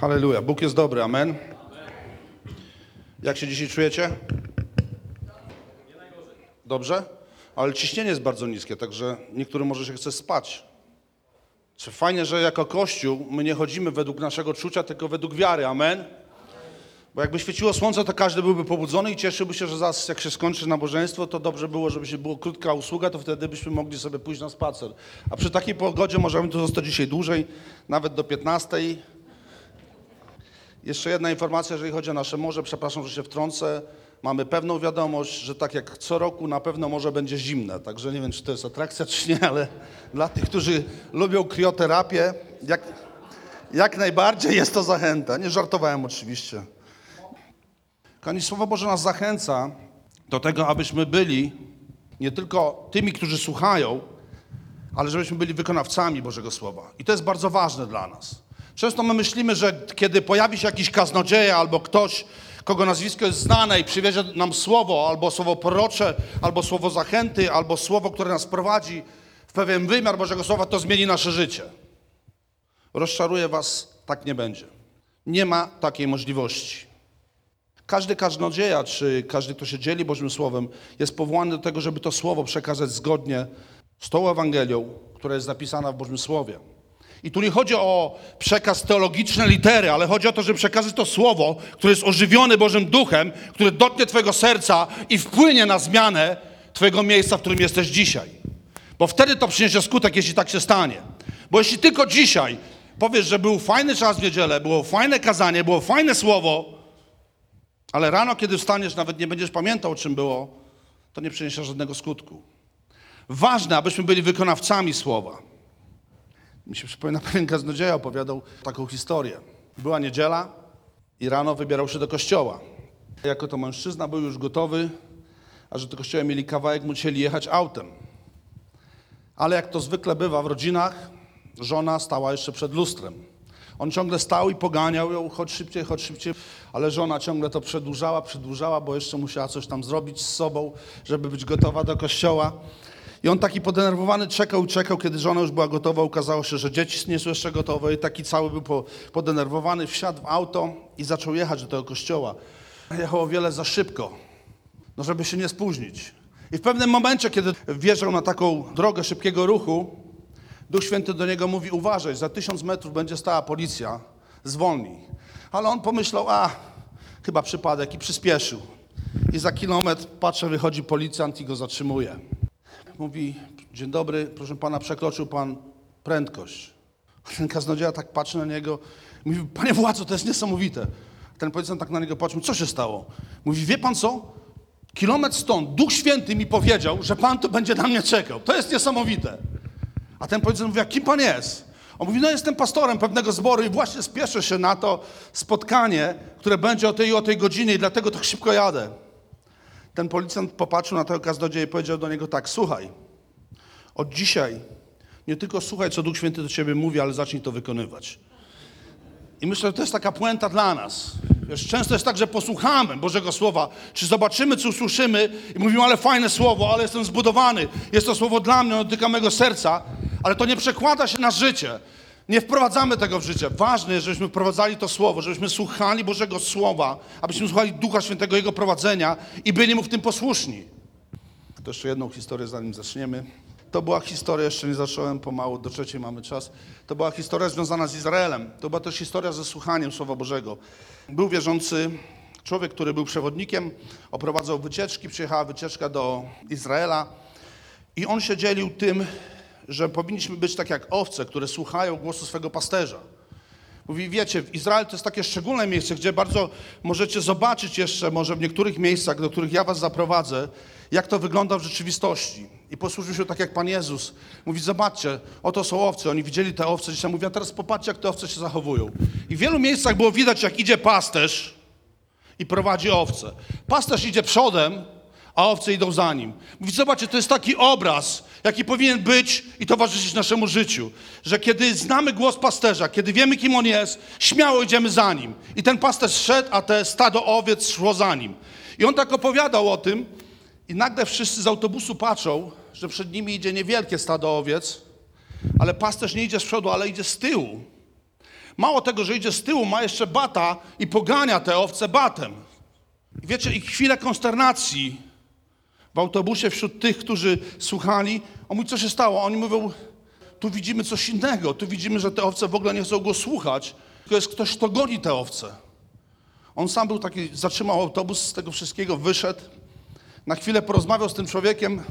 Halleluja. Bóg jest dobry. Amen. Jak się dzisiaj czujecie? Dobrze? Ale ciśnienie jest bardzo niskie, także niektórym może się chce spać. Czy fajnie, że jako Kościół my nie chodzimy według naszego czucia, tylko według wiary. Amen. Bo jakby świeciło słońce, to każdy byłby pobudzony i cieszyłby się, że zaraz jak się skończy nabożeństwo, to dobrze było, żeby się było krótka usługa, to wtedy byśmy mogli sobie pójść na spacer. A przy takiej pogodzie możemy tu zostać dzisiaj dłużej, nawet do 15. Jeszcze jedna informacja, jeżeli chodzi o nasze morze, przepraszam, że się wtrącę. Mamy pewną wiadomość, że tak jak co roku na pewno morze będzie zimne. Także nie wiem, czy to jest atrakcja, czy nie, ale dla tych, którzy lubią krioterapię, jak, jak najbardziej jest to zachęta. Nie żartowałem oczywiście. Kochani, Słowo Boże nas zachęca do tego, abyśmy byli nie tylko tymi, którzy słuchają, ale żebyśmy byli wykonawcami Bożego Słowa. I to jest bardzo ważne dla nas. Często my myślimy, że kiedy pojawi się jakiś kaznodzieja albo ktoś, kogo nazwisko jest znane i przywiezie nam słowo, albo słowo prorocze, albo słowo zachęty, albo słowo, które nas prowadzi w pewien wymiar Bożego Słowa, to zmieni nasze życie. Rozczaruję was, tak nie będzie. Nie ma takiej możliwości. Każdy kaznodzieja, czy każdy, kto się dzieli Bożym Słowem, jest powołany do tego, żeby to Słowo przekazać zgodnie z tą Ewangelią, która jest zapisana w Bożym Słowie. I tu nie chodzi o przekaz teologiczny litery, ale chodzi o to, żeby przekazać to Słowo, które jest ożywione Bożym Duchem, które dotknie Twojego serca i wpłynie na zmianę Twojego miejsca, w którym jesteś dzisiaj. Bo wtedy to przyniesie skutek, jeśli tak się stanie. Bo jeśli tylko dzisiaj powiesz, że był fajny czas w niedzielę, było fajne kazanie, było fajne słowo, ale rano, kiedy wstaniesz, nawet nie będziesz pamiętał, czym było, to nie przyniesie żadnego skutku. Ważne, abyśmy byli wykonawcami słowa. Mi się przypomina, pewien kaznodzieja opowiadał taką historię. Była niedziela i rano wybierał się do kościoła. Jako to mężczyzna był już gotowy, a że do kościoła mieli kawałek, musieli jechać autem. Ale jak to zwykle bywa w rodzinach, żona stała jeszcze przed lustrem. On ciągle stał i poganiał ją, chodź szybciej, chodź szybciej, ale żona ciągle to przedłużała, przedłużała, bo jeszcze musiała coś tam zrobić z sobą, żeby być gotowa do kościoła. I on taki podenerwowany czekał czekał, kiedy żona już była gotowa. Ukazało się, że dzieci nie są jeszcze gotowe i taki cały był po- podenerwowany. Wsiadł w auto i zaczął jechać do tego kościoła. Jechał o wiele za szybko, no żeby się nie spóźnić. I w pewnym momencie, kiedy wjeżdżał na taką drogę szybkiego ruchu, Duch Święty do niego mówi, uważaj, za tysiąc metrów będzie stała policja, zwolnij. Ale on pomyślał, a, chyba przypadek i przyspieszył. I za kilometr, patrzę, wychodzi policjant i go zatrzymuje. Mówi, dzień dobry, proszę pana, przekroczył pan prędkość. Ten kaznodzieja tak patrzy na niego, mówi, panie władzo, to jest niesamowite. Ten policjant tak na niego patrzy, co się stało? Mówi, wie pan co? Kilometr stąd Duch Święty mi powiedział, że pan tu będzie na mnie czekał. To jest niesamowite. A ten policjant mówi, a kim pan jest? On mówi, no jestem pastorem pewnego zboru i właśnie spieszę się na to spotkanie, które będzie o tej o tej godzinie i dlatego tak szybko jadę. Ten policjant popatrzył na tego kaznodzieja i powiedział do niego tak, słuchaj, od dzisiaj nie tylko słuchaj, co Duch Święty do ciebie mówi, ale zacznij to wykonywać. I myślę, że to jest taka puenta dla nas. Wiesz, często jest tak, że posłuchamy Bożego Słowa, czy zobaczymy, czy usłyszymy i mówimy, ale fajne słowo, ale jestem zbudowany, jest to słowo dla mnie, ono dotyka mego serca, ale to nie przekłada się na życie. Nie wprowadzamy tego w życie. Ważne jest, żebyśmy wprowadzali to słowo, żebyśmy słuchali Bożego Słowa, abyśmy słuchali Ducha Świętego, Jego prowadzenia i byli Mu w tym posłuszni. To jeszcze jedną historię, zanim zaczniemy. To była historia, jeszcze nie zacząłem, pomału do trzeciej mamy czas. To była historia związana z Izraelem. To była też historia ze słuchaniem Słowa Bożego. Był wierzący człowiek, który był przewodnikiem, oprowadzał wycieczki, przyjechała wycieczka do Izraela i on się dzielił tym, że powinniśmy być tak jak owce, które słuchają głosu swego pasterza. Mówi, wiecie, w Izrael to jest takie szczególne miejsce, gdzie bardzo możecie zobaczyć jeszcze, może w niektórych miejscach, do których ja was zaprowadzę, jak to wygląda w rzeczywistości. I posłużył się tak jak Pan Jezus. Mówi, zobaczcie, oto są owce. Oni widzieli te owce dzisiaj. Mówi, a teraz popatrzcie, jak te owce się zachowują. I w wielu miejscach było widać, jak idzie pasterz i prowadzi owce. Pasterz idzie przodem, a owce idą za nim. Mówi, zobaczcie, to jest taki obraz, jaki powinien być i towarzyszyć naszemu życiu. Że kiedy znamy głos pasterza, kiedy wiemy, kim on jest, śmiało idziemy za nim. I ten pasterz szedł, a te stado owiec szło za nim. I on tak opowiadał o tym, i nagle wszyscy z autobusu patrzą, że przed nimi idzie niewielkie stado owiec, ale pasterz nie idzie z przodu, ale idzie z tyłu. Mało tego, że idzie z tyłu, ma jeszcze bata i pogania te owce batem. I wiecie, i chwilę konsternacji w autobusie wśród tych, którzy słuchali. On mówi, co się stało? Oni mówią, tu widzimy coś innego. Tu widzimy, że te owce w ogóle nie chcą go słuchać, tylko jest ktoś, kto goni te owce. On sam był taki, zatrzymał autobus z tego wszystkiego, wyszedł. Na chwilę porozmawiał z tym człowiekiem,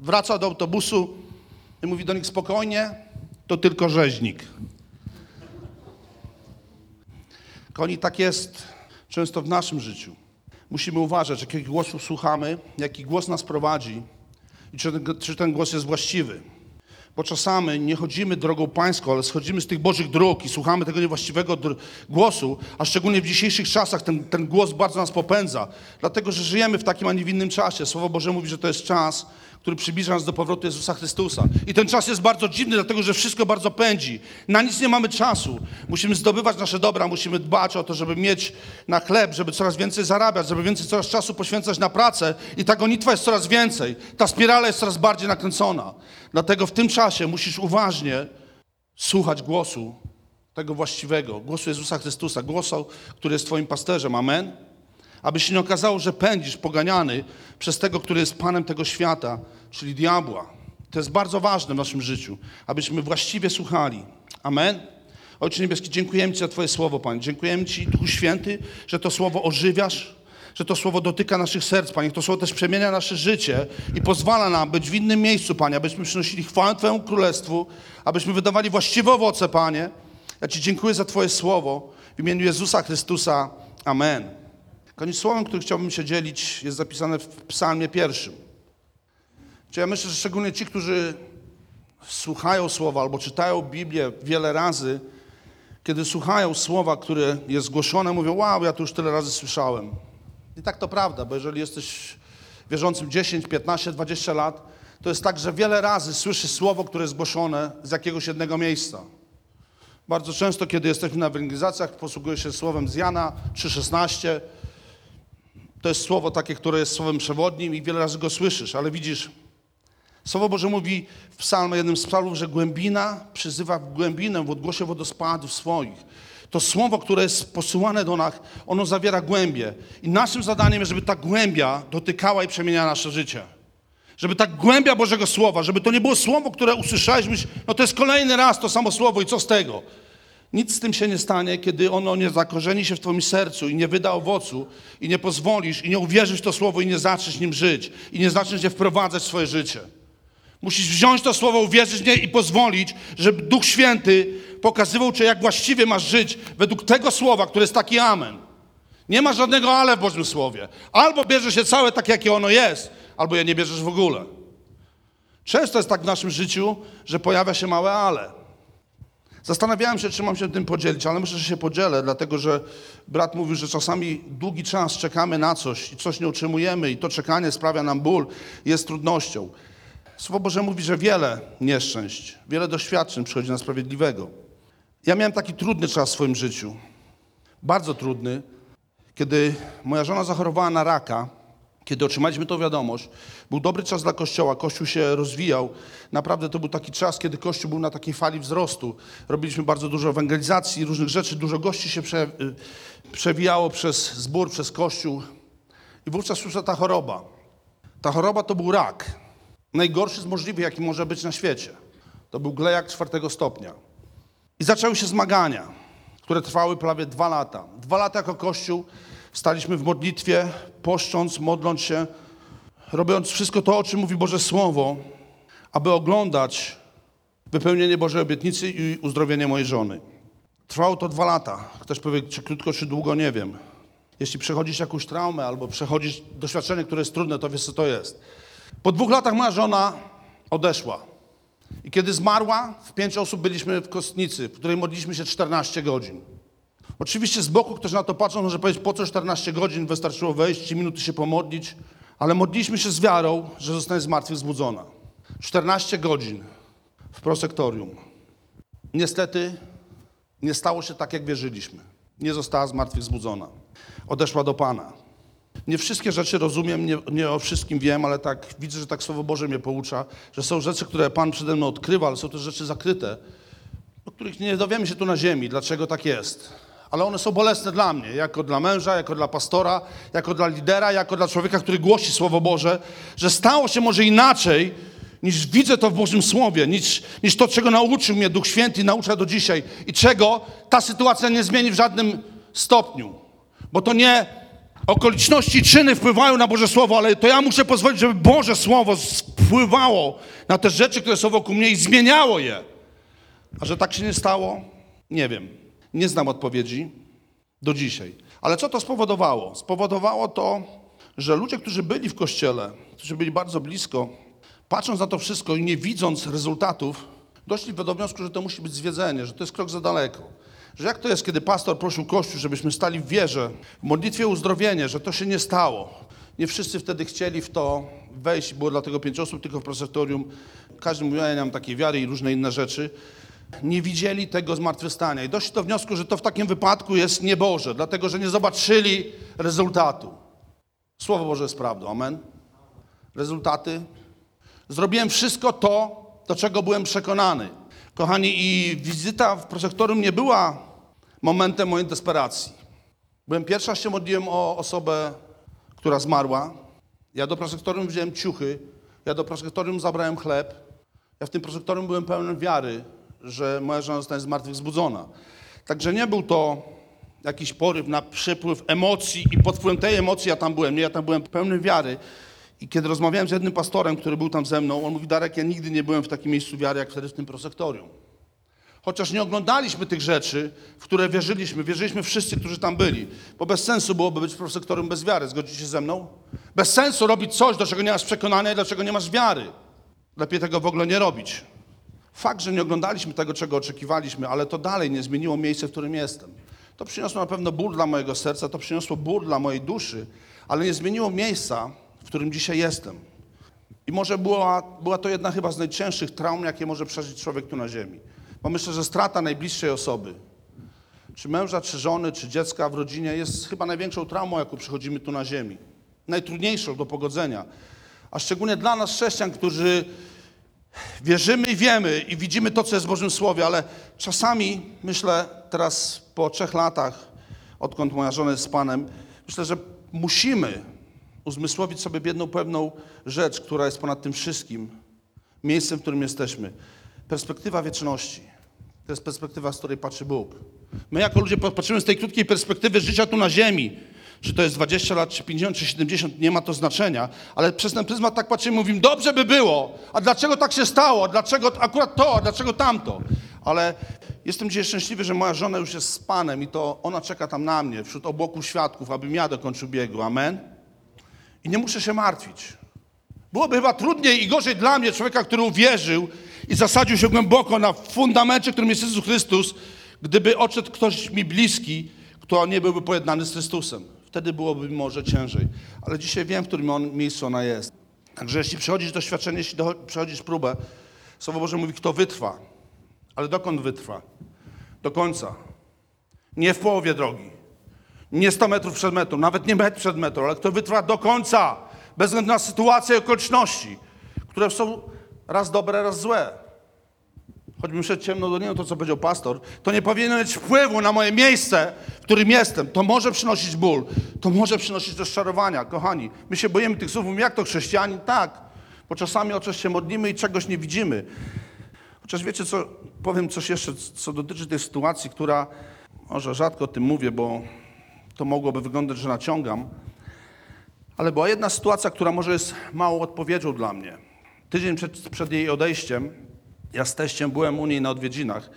wraca do autobusu i mówi do nich spokojnie, to tylko rzeźnik. Koni, tak jest często w naszym życiu. Musimy uważać, jakiego głosu słuchamy, jaki głos nas prowadzi i czy ten, czy ten głos jest właściwy. Bo czasami nie chodzimy drogą pańską, ale schodzimy z tych Bożych dróg i słuchamy tego niewłaściwego głosu, a szczególnie w dzisiejszych czasach ten, ten głos bardzo nas popędza, dlatego że żyjemy w takim, a nie w innym czasie. Słowo Boże mówi, że to jest czas, który przybliża nas do powrotu Jezusa Chrystusa. I ten czas jest bardzo dziwny, dlatego że wszystko bardzo pędzi. Na nic nie mamy czasu. Musimy zdobywać nasze dobra, musimy dbać o to, żeby mieć na chleb, żeby coraz więcej zarabiać, żeby więcej coraz czasu poświęcać na pracę. I ta gonitwa jest coraz więcej. Ta spirala jest coraz bardziej nakręcona. Dlatego w tym czasie musisz uważnie słuchać głosu tego właściwego, głosu Jezusa Chrystusa, głosu, który jest Twoim pasterzem. Amen? Aby się nie okazało, że pędzisz poganiany przez tego, który jest Panem tego świata, czyli diabła. To jest bardzo ważne w naszym życiu, abyśmy właściwie słuchali. Amen? Ojcze Niebieski, dziękujemy Ci za Twoje słowo, Panie. Dziękujemy Ci, Duchu Święty, że to słowo ożywiasz, że to słowo dotyka naszych serc, Panie. To słowo też przemienia nasze życie i pozwala nam być w innym miejscu, Panie, abyśmy przynosili chwałę Twojemu Królestwu, abyśmy wydawali właściwe owoce, Panie. Ja Ci dziękuję za Twoje słowo w imieniu Jezusa Chrystusa. Amen. Koniec słowem, którym chciałbym się dzielić, jest zapisane w psalmie pierwszym. Czy ja myślę, że szczególnie ci, którzy słuchają słowa albo czytają Biblię wiele razy, kiedy słuchają słowa, które jest zgłoszone, mówią, wow, ja to już tyle razy słyszałem. I tak to prawda, bo jeżeli jesteś wierzącym 10, 15, 20 lat, to jest tak, że wiele razy słyszysz słowo, które jest zgłoszone z jakiegoś jednego miejsca. Bardzo często, kiedy jesteśmy na ewangelizacjach, posługuję się słowem z Jana 3,16. To jest słowo takie, które jest słowem przewodnim i wiele razy go słyszysz, ale widzisz, Słowo Boże mówi w psalmie, jednym z psalmów, że głębina przyzywa w głębinę w odgłosie wodospadów swoich. To słowo, które jest posyłane do nas, ono zawiera głębie. I naszym zadaniem jest, żeby ta głębia dotykała i przemieniała nasze życie. Żeby ta głębia Bożego Słowa, żeby to nie było słowo, które usłyszałeś, myśl, no to jest kolejny raz to samo słowo i co z tego? Nic z tym się nie stanie, kiedy ono nie zakorzeni się w Twoim sercu i nie wyda owocu i nie pozwolisz i nie uwierzysz w to słowo i nie zaczniesz nim żyć i nie zaczniesz je wprowadzać w swoje życie. Musisz wziąć to słowo, uwierzyć w nie i pozwolić, żeby Duch Święty pokazywał Ci, jak właściwie masz żyć według tego słowa, które jest taki amen. Nie ma żadnego ale w Bożym Słowie. Albo bierzesz się całe tak, jakie ono jest, albo je nie bierzesz w ogóle. Często jest tak w naszym życiu, że pojawia się małe ale. Zastanawiałem się, czy mam się tym podzielić, ale myślę, że się podzielę, dlatego że brat mówił, że czasami długi czas czekamy na coś i coś nie utrzymujemy i to czekanie sprawia nam ból, jest trudnością. Słowo Boże mówi, że wiele nieszczęść, wiele doświadczeń przychodzi na sprawiedliwego. Ja miałem taki trudny czas w swoim życiu, bardzo trudny, kiedy moja żona zachorowała na raka, kiedy otrzymaliśmy tą wiadomość, był dobry czas dla Kościoła, Kościół się rozwijał. Naprawdę to był taki czas, kiedy Kościół był na takiej fali wzrostu. Robiliśmy bardzo dużo ewangelizacji, różnych rzeczy, dużo gości się prze, y, przewijało przez zbór, przez Kościół. I wówczas przyszła ta choroba. Ta choroba to był rak. Najgorszy z możliwych, jaki może być na świecie. To był glejak czwartego stopnia. I zaczęły się zmagania, które trwały prawie dwa lata. Dwa lata jako Kościół staliśmy w modlitwie, poszcząc, modląc się, robiąc wszystko to, o czym mówi Boże Słowo, aby oglądać wypełnienie Bożej obietnicy i uzdrowienie mojej żony. Trwało to dwa lata. Ktoś powie, czy krótko, czy długo, nie wiem. Jeśli przechodzisz jakąś traumę albo przechodzisz doświadczenie, które jest trudne, to wiesz, co to jest. Po dwóch latach moja żona odeszła. I kiedy zmarła, w pięć osób byliśmy w kostnicy, w której modliliśmy się 14 godzin. Oczywiście z boku ktoś na to patrząc może powiedzieć, po co 14 godzin, wystarczyło wejść, 3 minuty się pomodlić, ale modliliśmy się z wiarą, że zostanie zmartwychwzbudzona. 14 godzin w prosektorium. Niestety nie stało się tak, jak wierzyliśmy. Nie została zmartwychwzbudzona. Odeszła do Pana. Nie wszystkie rzeczy rozumiem, nie, nie, o wszystkim wiem, ale tak widzę, że tak Słowo Boże mnie poucza, że są rzeczy, które Pan przede mną odkrywa, ale są też rzeczy zakryte, o których nie dowiemy się tu na ziemi, dlaczego tak jest. Ale one są bolesne dla mnie, jako dla męża, jako dla pastora, jako dla lidera, jako dla człowieka, który głosi Słowo Boże, że stało się może inaczej, niż widzę to w Bożym Słowie, niż, niż to, czego nauczył mnie Duch Święty i naucza do dzisiaj i czego ta sytuacja nie zmieni w żadnym stopniu. Bo to nie okoliczności, czyny wpływają na Boże Słowo, ale to ja muszę pozwolić, żeby Boże Słowo wpływało na te rzeczy, które są wokół mnie i zmieniało je. A że tak się nie stało? Nie wiem. Nie znam odpowiedzi do dzisiaj. Ale co to spowodowało? Spowodowało to, że ludzie, którzy byli w kościele, którzy byli bardzo blisko, patrząc na to wszystko i nie widząc rezultatów, doszli do wniosku, że to musi być zwiedzenie, że to jest krok za daleko. Że jak to jest, kiedy pastor prosił Kościół, żebyśmy stali w wierze, w modlitwie uzdrowienie, że to się nie stało. Nie wszyscy wtedy chcieli w to wejść, było dlatego pięć osób tylko w prosektorium. Każdy mówił, ja nie mam takiej wiary i różne inne rzeczy. Nie widzieli tego zmartwychwstania i doszli do wniosku, że to w takim wypadku jest nieboże, dlatego że nie zobaczyli rezultatu. Słowo Boże jest prawdą, amen. Rezultaty. Zrobiłem wszystko to, do czego byłem przekonany. Kochani, i wizyta w prosektorium nie była momentem mojej desperacji. Byłem pierwsza, się modliłem o osobę, która zmarła. Ja do prosektorium wziąłem ciuchy, ja do prosektorium zabrałem chleb. Ja w tym prosektorium byłem pełen wiary, że moja żona zostanie zmartwychwzbudzona. Także nie był to jakiś poryw na przypływ emocji i pod wpływem tej emocji ja tam byłem. Nie, ja tam byłem pełny wiary. I kiedy rozmawiałem z jednym pastorem, który był tam ze mną, on mówi, Darek, ja nigdy nie byłem w takim miejscu wiary, jak wtedy w tym prosektorium. Chociaż nie oglądaliśmy tych rzeczy, w które wierzyliśmy, wierzyliśmy wszyscy, którzy tam byli. Bo bez sensu byłoby być w prosektorium bez wiary. Zgodzicie się ze mną? Bez sensu robić coś, do czego nie masz przekonania i do czego nie masz wiary. Lepiej tego w ogóle nie robić. Fakt, że nie oglądaliśmy tego, czego oczekiwaliśmy, ale to dalej nie zmieniło miejsca, w którym jestem. To przyniosło na pewno ból dla mojego serca, to przyniosło ból dla mojej duszy, ale nie zmieniło miejsca, w którym dzisiaj jestem. I może była, była to jedna chyba z najcięższych traum, jakie może przeżyć człowiek tu na ziemi. Bo myślę, że strata najbliższej osoby, czy męża, czy żony, czy dziecka w rodzinie jest chyba największą traumą, jaką przechodzimy tu na ziemi. Najtrudniejszą do pogodzenia. A szczególnie dla nas, chrześcijan, którzy wierzymy i wiemy i widzimy to, co jest w Bożym Słowie, ale czasami, myślę, teraz po trzech latach, odkąd moja żona jest z Panem, myślę, że musimy uzmysłowić sobie jedną pewną rzecz, która jest ponad tym wszystkim, miejscem, w którym jesteśmy. Perspektywa wieczności. To jest perspektywa, z której patrzy Bóg. My jako ludzie patrzymy z tej krótkiej perspektywy życia tu na ziemi. Czy to jest 20 lat, czy 50, czy 70, nie ma to znaczenia, ale przez ten pryzmat tak patrzymy, mówimy, dobrze by było, a dlaczego tak się stało, dlaczego akurat to, a dlaczego tamto. Ale jestem dzisiaj szczęśliwy, że moja żona już jest z Panem i to ona czeka tam na mnie, wśród obłoku świadków, abym ja dokończył biegu. Amen. I nie muszę się martwić. Byłoby chyba trudniej i gorzej dla mnie, człowieka, który uwierzył i zasadził się głęboko na fundamencie, którym jest Jezus Chrystus, gdyby odszedł ktoś mi bliski, kto nie byłby pojednany z Chrystusem. Wtedy byłoby może ciężej. Ale dzisiaj wiem, w którym on, miejscu ona jest. Także jeśli przechodzisz doświadczenie, jeśli przechodzisz próbę, Słowo Boże mówi, kto wytrwa. Ale dokąd wytrwa? Do końca. Nie w połowie drogi. Nie 100 metrów przed metrą, nawet nie metr przed metrą, ale kto wytrwa do końca, bez względu na sytuację i okoliczności, które są raz dobre, raz złe. Choćbym szedł ciemno do niego, to co powiedział pastor, to nie powinno mieć wpływu na moje miejsce, w którym jestem. To może przynosić ból, to może przynosić rozczarowania. Kochani, my się boimy tych słów, mówimy, jak to chrześcijani? Tak, bo czasami o coś się modlimy i czegoś nie widzimy. Chociaż wiecie co, powiem coś jeszcze, co dotyczy tej sytuacji, która, może rzadko o tym mówię, bo to mogłoby wyglądać, że naciągam, ale była jedna sytuacja, która może jest małą odpowiedzią dla mnie. Tydzień przed, przed jej odejściem, ja z teściem byłem u niej na odwiedzinach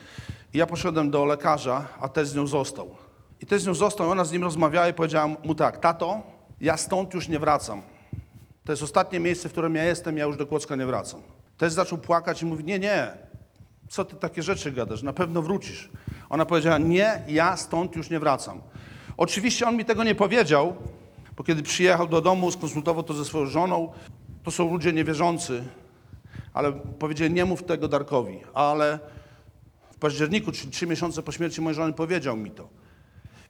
i ja poszedłem do lekarza, a test z nią został. I test z nią został, i ona z nim rozmawiała i powiedziała mu tak, tato, ja stąd już nie wracam. To jest ostatnie miejsce, w którym ja jestem, ja już do Kłodzka nie wracam. Test zaczął płakać i mówi, nie, nie, co ty takie rzeczy gadasz, na pewno wrócisz. Ona powiedziała, nie, ja stąd już nie wracam. Oczywiście on mi tego nie powiedział, bo kiedy przyjechał do domu, skonsultował to ze swoją żoną, to są ludzie niewierzący, ale powiedzieli, nie mów tego Darkowi. Ale w październiku, czyli trzy miesiące po śmierci mojej żony, powiedział mi to.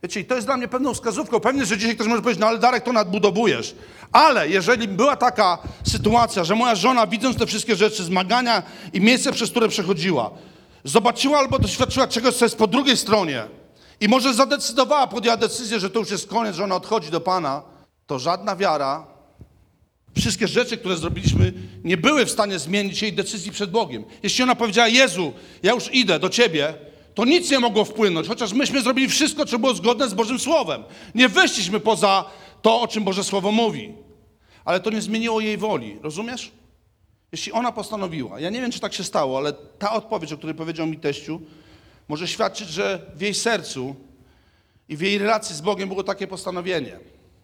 Wiecie, i to jest dla mnie pewną wskazówką. Pewnie, że dzisiaj ktoś może powiedzieć, no ale Darek, to nadbudowujesz. Ale jeżeli była taka sytuacja, że moja żona, widząc te wszystkie rzeczy, zmagania i miejsce, przez które przechodziła, zobaczyła albo doświadczyła czegoś, co jest po drugiej stronie i może zadecydowała, podjęła decyzję, że to już jest koniec, że ona odchodzi do Pana, to żadna wiara, wszystkie rzeczy, które zrobiliśmy, nie były w stanie zmienić jej decyzji przed Bogiem. Jeśli ona powiedziała, Jezu, ja już idę do Ciebie, to nic nie mogło wpłynąć, chociaż myśmy zrobili wszystko, co było zgodne z Bożym Słowem. Nie wyszliśmy poza to, o czym Boże Słowo mówi. Ale to nie zmieniło jej woli, rozumiesz? Jeśli ona postanowiła, ja nie wiem, czy tak się stało, ale ta odpowiedź, o której powiedział mi teściu, może świadczyć, że w jej sercu i w jej relacji z Bogiem było takie postanowienie.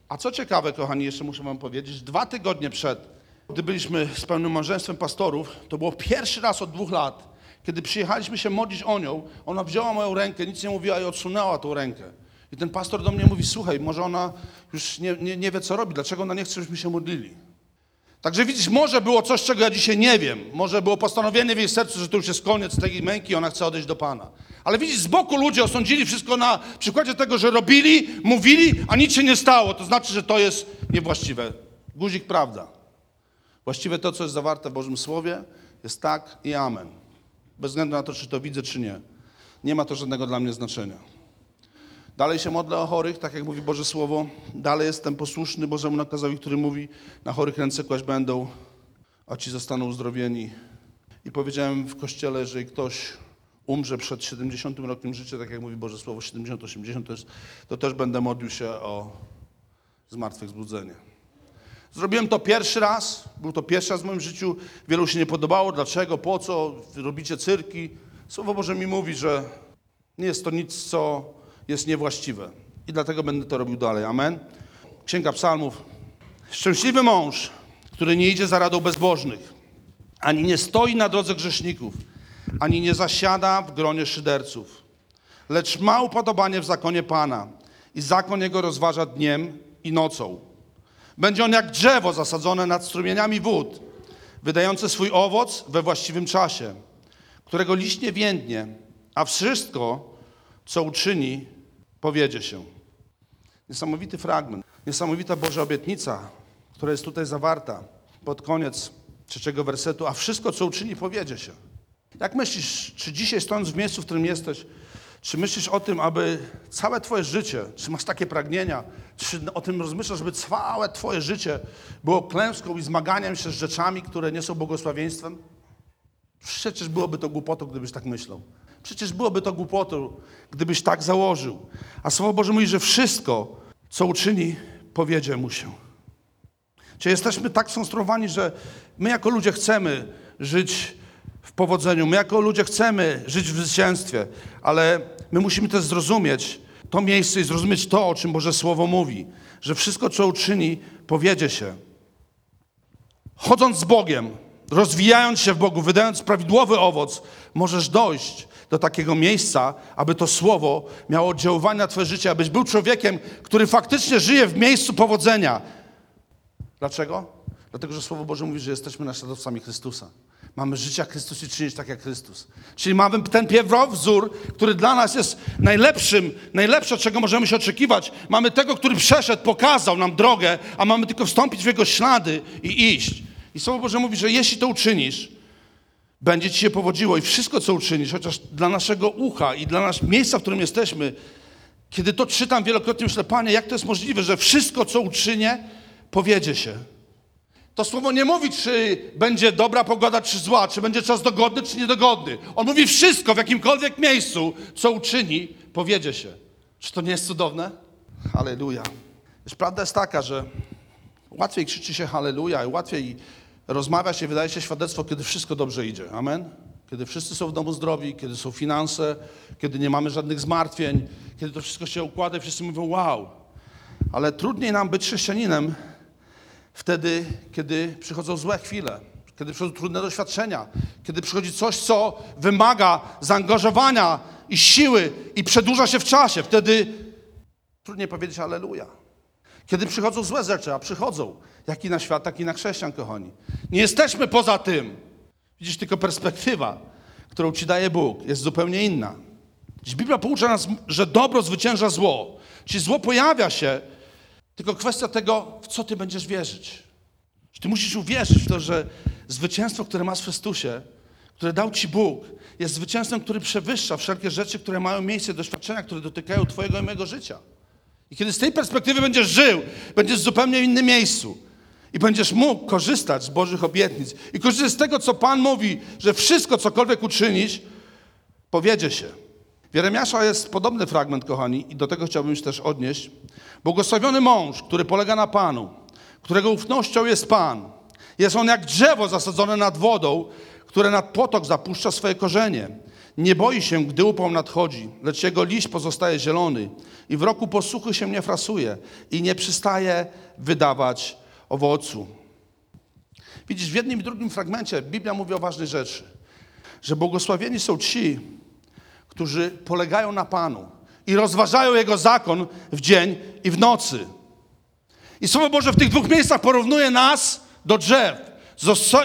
A co ciekawe, kochani, jeszcze muszę wam powiedzieć, dwa tygodnie przed, gdy byliśmy z pełnym małżeństwem pastorów, to było pierwszy raz od dwóch lat, kiedy przyjechaliśmy się modlić o nią, ona wzięła moją rękę, nic nie mówiła i odsunęła tą rękę. I ten pastor do mnie mówi, słuchaj, może ona już nie, nie, nie wie, co robi, dlaczego ona nie chce, żebyśmy się modlili. Także widzisz, może było coś, czego ja dzisiaj nie wiem. Może było postanowienie w jej sercu, że to już jest koniec tej męki ona chce odejść do Pana. Ale widzisz, z boku ludzie osądzili wszystko na przykładzie tego, że robili, mówili, a nic się nie stało. To znaczy, że to jest niewłaściwe. Guzik prawda. Właściwe to, co jest zawarte w Bożym Słowie, jest tak i amen. Bez względu na to, czy to widzę, czy nie. Nie ma to żadnego dla mnie znaczenia. Dalej się modlę o chorych, tak jak mówi Boże Słowo. Dalej jestem posłuszny Bożemu nakazowi, który mówi, na chorych ręce kłaść będą, a ci zostaną uzdrowieni. I powiedziałem w kościele, że ktoś umrze przed 70 rokiem życia, tak jak mówi Boże Słowo, 70-80, to, to też będę modlił się o zmartwychwzbudzenie. Zrobiłem to pierwszy raz, był to pierwszy raz w moim życiu. Wielu się nie podobało, dlaczego, po co, robicie cyrki. Słowo Boże mi mówi, że nie jest to nic, co jest niewłaściwe. I dlatego będę to robił dalej. Amen. Księga Psalmów. Szczęśliwy mąż, który nie idzie za radą bezbożnych, ani nie stoi na drodze grzeszników, ani nie zasiada w gronie szyderców, lecz ma upodobanie w zakonie Pana i zakon jego rozważa dniem i nocą. Będzie on jak drzewo zasadzone nad strumieniami wód, wydające swój owoc we właściwym czasie, którego liść nie więdnie, a wszystko, co uczyni, powiedzie się. Niesamowity fragment, niesamowita Boża obietnica, która jest tutaj zawarta pod koniec trzeciego wersetu, a wszystko, co uczyni, powiedzie się. Jak myślisz, czy dzisiaj stojąc w miejscu, w którym jesteś, czy myślisz o tym, aby całe Twoje życie, czy masz takie pragnienia, czy o tym rozmyślasz, żeby całe Twoje życie było klęską i zmaganiem się z rzeczami, które nie są błogosławieństwem? Przecież byłoby to głupotą, gdybyś tak myślał. Przecież byłoby to głupotą, gdybyś tak założył. A Słowo Boże mówi, że wszystko, co uczyni, powiedzie mu się. Czy jesteśmy tak skonstruowani, że my jako ludzie chcemy żyć w powodzeniu, my jako ludzie chcemy żyć w zwycięstwie, ale my musimy też zrozumieć to miejsce i zrozumieć to, o czym Boże Słowo mówi, że wszystko, co uczyni, powiedzie się. Chodząc z Bogiem, rozwijając się w Bogu, wydając prawidłowy owoc, możesz dojść do takiego miejsca, aby to słowo miało oddziaływanie na Twoje życie, abyś był człowiekiem, który faktycznie żyje w miejscu powodzenia. Dlaczego? Dlatego, że Słowo Boże mówi, że jesteśmy naśladowcami Chrystusa. Mamy życie jak Chrystus i czynić tak jak Chrystus. Czyli mamy ten pierwowzór, który dla nas jest najlepszym, najlepsze, czego możemy się oczekiwać. Mamy tego, który przeszedł, pokazał nam drogę, a mamy tylko wstąpić w Jego ślady i iść. I Słowo Boże mówi, że jeśli to uczynisz, będzie ci się powodziło i wszystko, co uczynisz, chociaż dla naszego ucha i dla nas miejsca, w którym jesteśmy, kiedy to czytam wielokrotnie, myślę, Panie, jak to jest możliwe, że wszystko, co uczynię, powiedzie się. To słowo nie mówi, czy będzie dobra pogoda, czy zła, czy będzie czas dogodny, czy niedogodny. On mówi wszystko w jakimkolwiek miejscu, co uczyni, powiedzie się. Czy to nie jest cudowne? Halleluja. Wiesz, prawda jest taka, że łatwiej krzyczy się halleluja i łatwiej rozmawia się, wydaje się świadectwo, kiedy wszystko dobrze idzie. Amen? Kiedy wszyscy są w domu zdrowi, kiedy są finanse, kiedy nie mamy żadnych zmartwień, kiedy to wszystko się układa i wszyscy mówią wow. Ale trudniej nam być chrześcijaninem wtedy, kiedy przychodzą złe chwile, kiedy przychodzą trudne doświadczenia, kiedy przychodzi coś, co wymaga zaangażowania i siły i przedłuża się w czasie. Wtedy trudniej powiedzieć Aleluja. Kiedy przychodzą złe rzeczy, a przychodzą, jak i na świat, tak i na chrześcijan, kochani. Nie jesteśmy poza tym. Widzisz, tylko perspektywa, którą ci daje Bóg, jest zupełnie inna. Dziś Biblia poucza nas, że dobro zwycięża zło. Czyli zło pojawia się, tylko kwestia tego, w co ty będziesz wierzyć. Ty musisz uwierzyć w to, że zwycięstwo, które masz w Chrystusie, które dał Ci Bóg, jest zwycięstwem, który przewyższa wszelkie rzeczy, które mają miejsce, doświadczenia, które dotykają Twojego i mojego życia. I kiedy z tej perspektywy będziesz żył, będziesz w zupełnie innym miejscu. I będziesz mógł korzystać z Bożych obietnic. I korzystać z tego, co Pan mówi, że wszystko, cokolwiek uczynisz, powiedzie się. W Jeremiasza jest podobny fragment, kochani, i do tego chciałbym się też odnieść. Błogosławiony mąż, który polega na Panu, którego ufnością jest Pan. Jest on jak drzewo zasadzone nad wodą, które nad potok zapuszcza swoje korzenie. Nie boi się, gdy upał nadchodzi, lecz jego liść pozostaje zielony i w roku posłuchy się nie frasuje i nie przystaje wydawać owocu. Widzisz, w jednym i drugim fragmencie Biblia mówi o ważnej rzeczy, że błogosławieni są ci, którzy polegają na Panu i rozważają Jego zakon w dzień i w nocy. I Słowo Boże w tych dwóch miejscach porównuje nas do drzew.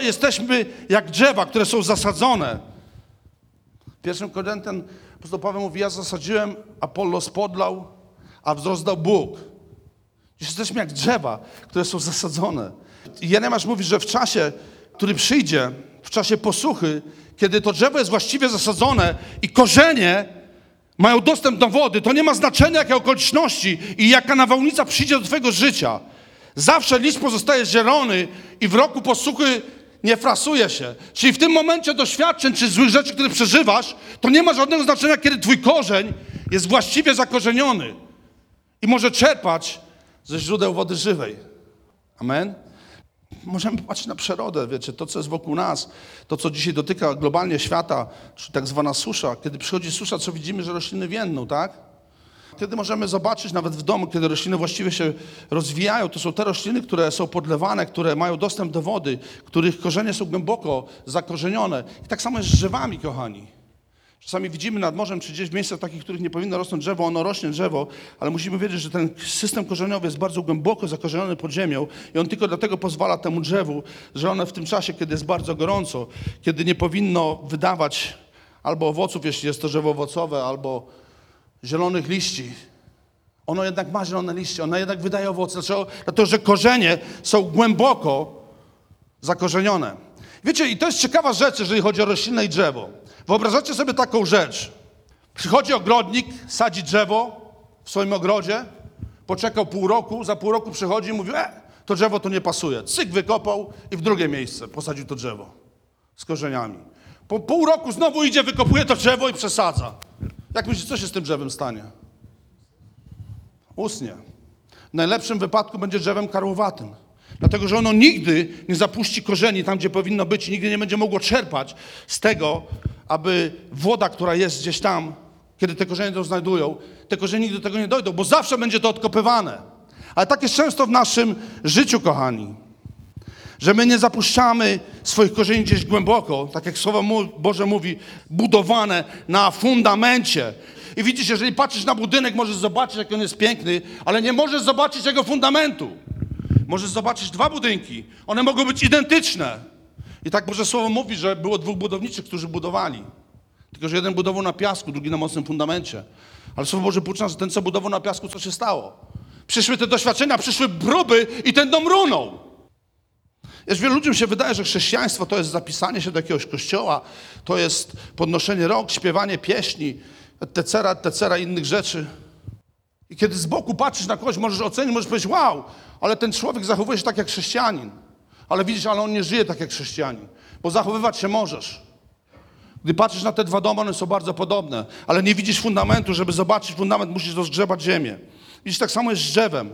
Jesteśmy jak drzewa, które są zasadzone. W pierwszym Koryntian apostoł Paweł mówi, ja zasadziłem, Apollos podlał, a wzrost dał Bóg. Jesteśmy jak drzewa, które są zasadzone. I Jeremiasz mówi, że w czasie, który przyjdzie, w czasie posuchy, kiedy to drzewo jest właściwie zasadzone i korzenie mają dostęp do wody, to nie ma znaczenia, jakie okoliczności i jaka nawałnica przyjdzie do twojego życia. Zawsze list pozostaje zielony i w roku posuchy nie frasuje się. Czyli w tym momencie doświadczeń czy złych rzeczy, które przeżywasz, to nie ma żadnego znaczenia, kiedy twój korzeń jest właściwie zakorzeniony i może czerpać ze źródeł wody żywej. Amen? Możemy patrzeć na przyrodę, wiecie, to, co jest wokół nas, to, co dzisiaj dotyka globalnie świata, czy tak zwana susza. Kiedy przychodzi susza, co widzimy, że rośliny więdną, tak? Kiedy możemy zobaczyć nawet w domu, kiedy rośliny właściwie się rozwijają, to są te rośliny, które są podlewane, które mają dostęp do wody, których korzenie są głęboko zakorzenione. I tak samo jest z drzewami, kochani. Czasami widzimy nad morzem, czy gdzieś w miejscach takich, w których nie powinno rosnąć drzewo, ono rośnie drzewo, ale musimy wiedzieć, że ten system korzeniowy jest bardzo głęboko zakorzeniony pod ziemią i on tylko dlatego pozwala temu drzewu, że one w tym czasie, kiedy jest bardzo gorąco, kiedy nie powinno wydawać albo owoców, jeśli jest to drzewo owocowe, albo zielonych liści, ono jednak ma zielone liście, ono jednak wydaje owoce. Dlaczego? Dlatego, że korzenie są głęboko zakorzenione. Wiecie, i to jest ciekawa rzecz, jeżeli chodzi o roślinę i drzewo. Wyobrażacie sobie taką rzecz. Przychodzi ogrodnik, sadzi drzewo w swoim ogrodzie, poczekał pół roku, za pół roku przychodzi i mówi, e, to drzewo to nie pasuje. Cyk wykopał i w drugie miejsce posadził to drzewo z korzeniami. Po pół roku znowu idzie, wykopuje to drzewo i przesadza. Jak myślisz, co się z tym drzewem stanie? Usnie. W najlepszym wypadku będzie drzewem karłowatym. Dlatego, że ono nigdy nie zapuści korzeni tam, gdzie powinno być, nigdy nie będzie mogło czerpać z tego, aby woda, która jest gdzieś tam, kiedy te korzenie to znajdują, te korzenie do tego nie dojdą, bo zawsze będzie to odkopywane. Ale tak jest często w naszym życiu, kochani, że my nie zapuszczamy swoich korzeni gdzieś głęboko, tak jak Słowo Boże mówi, budowane na fundamencie. I widzisz, jeżeli patrzysz na budynek, możesz zobaczyć, jak on jest piękny, ale nie możesz zobaczyć jego fundamentu. Możesz zobaczyć dwa budynki. One mogą być identyczne. I tak Boże Słowo mówi, że było dwóch budowniczych, którzy budowali. Tylko, że jeden budował na piasku, drugi na mocnym fundamencie. Ale Słowo Boże poucza, że ten, co budował na piasku, co się stało? Przyszły te doświadczenia, przyszły próby i ten dom runął. Wiesz, wielu ludziom się wydaje, że chrześcijaństwo to jest zapisanie się do jakiegoś kościoła, to jest podnoszenie rąk, śpiewanie pieśni, etc., etc., innych rzeczy. I kiedy z boku patrzysz na kogoś, możesz ocenić, możesz powiedzieć, wow, ale ten człowiek zachowuje się tak jak chrześcijanin. Ale widzisz, ale on nie żyje tak jak chrześcijanin, bo zachowywać się możesz. Gdy patrzysz na te dwa domy, one są bardzo podobne, ale nie widzisz fundamentu. Żeby zobaczyć fundament, musisz rozgrzebać ziemię. Widzisz, tak samo jest z drzewem.